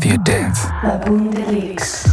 for your dance. Delirics.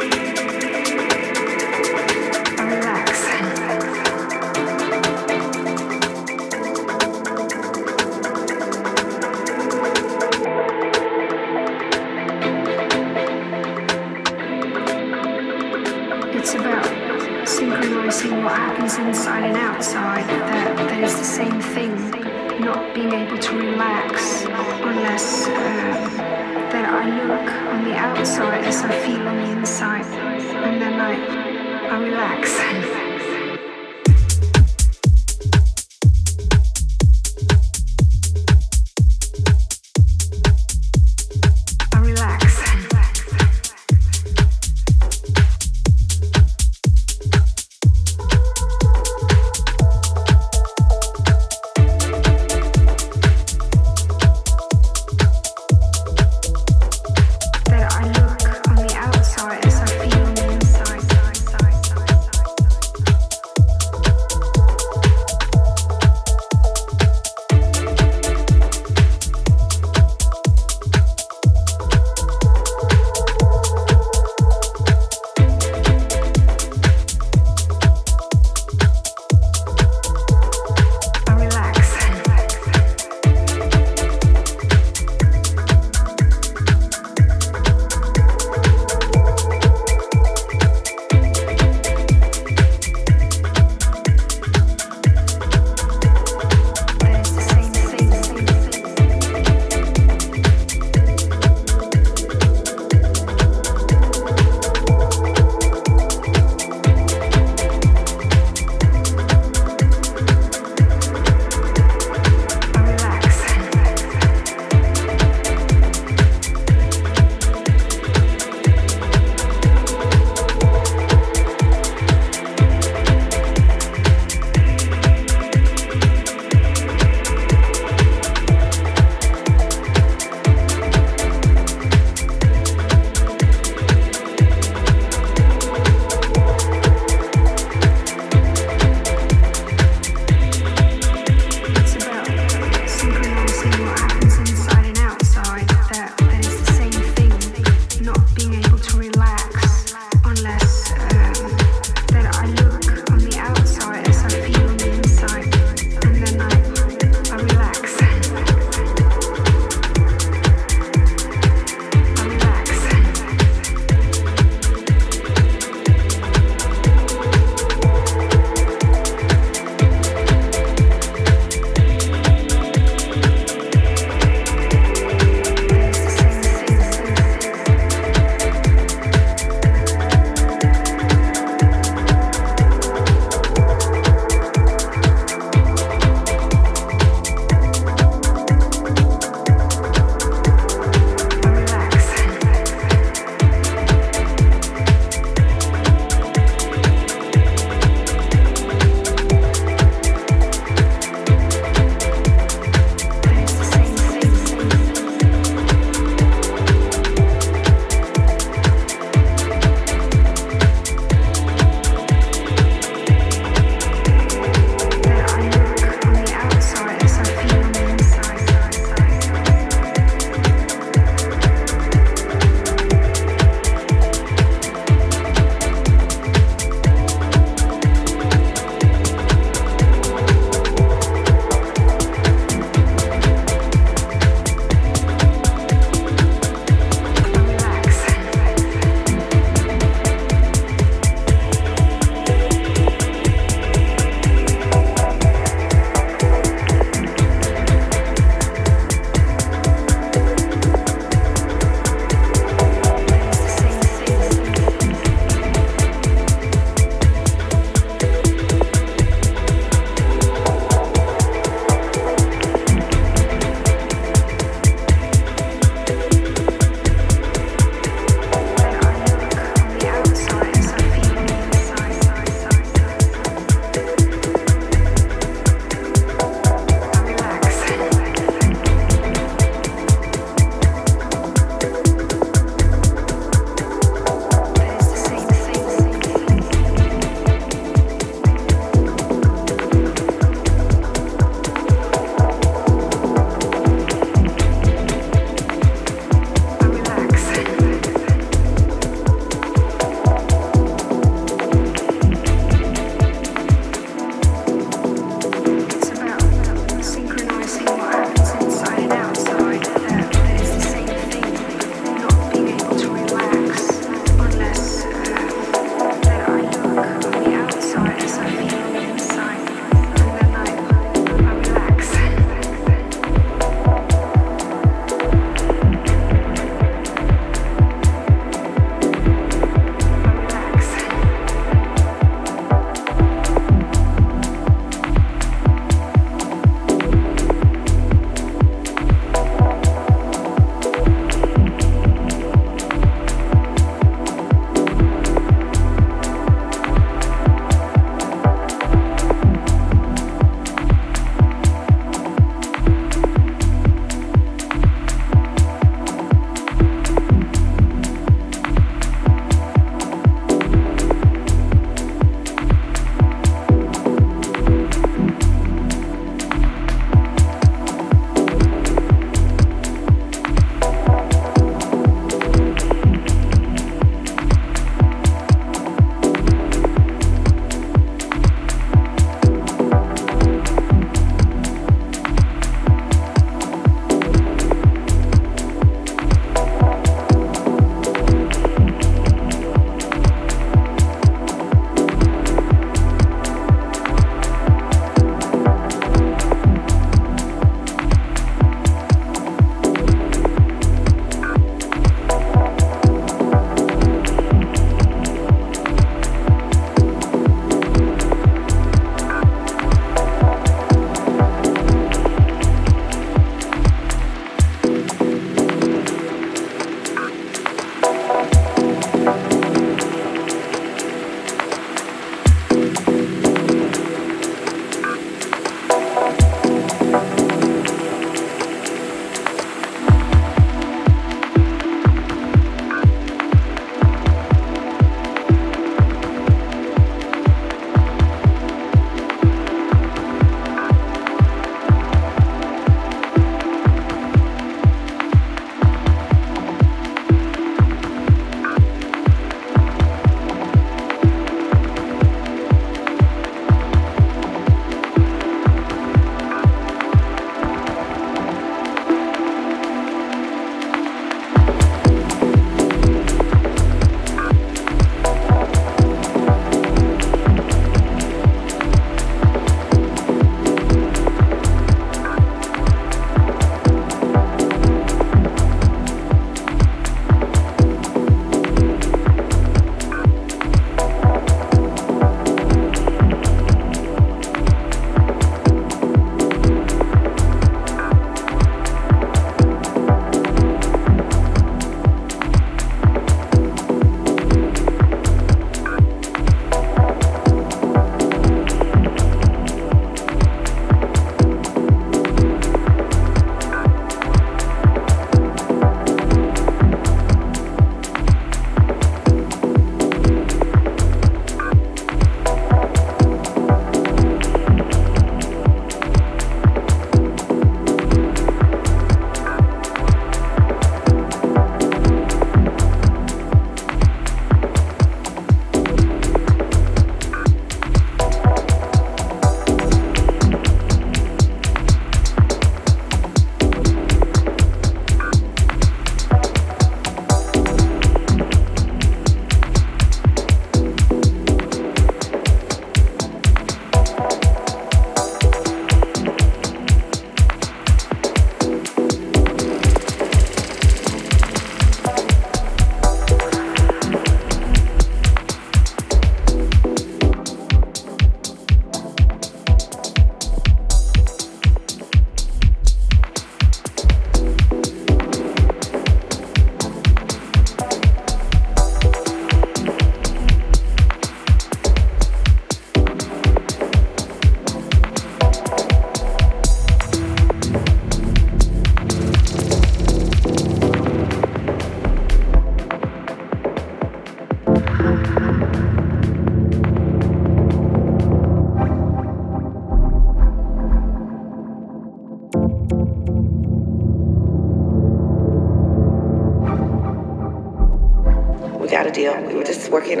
Working